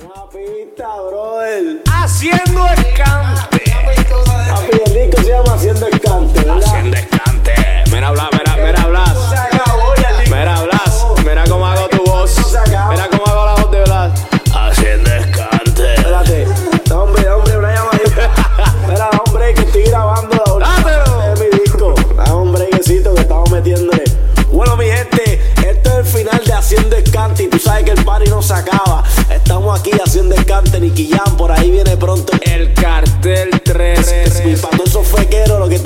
Una brother. Haciendo escante. Papi, el disco se llama Haciendo escante, ¿verdad? Haciendo escante. Mira, habla, mira, mira, hablas. Mira, hablas. Mira cómo hago tu voz. Mira cómo hago la voz de Blas. Haciendo escante. Espérate. Este hombre, este hombre, una llamadita. Mira, hombre, que estoy grabando la última de mi disco. Este hombre, que estamos metiéndole. Bueno, mi gente, esto es el final de Haciendo escante y tú sabes que el party no saca aquí haciendo el cante, Nicky Jam, por ahí viene pronto el cartel 3. Pispando esos fequeros, lo que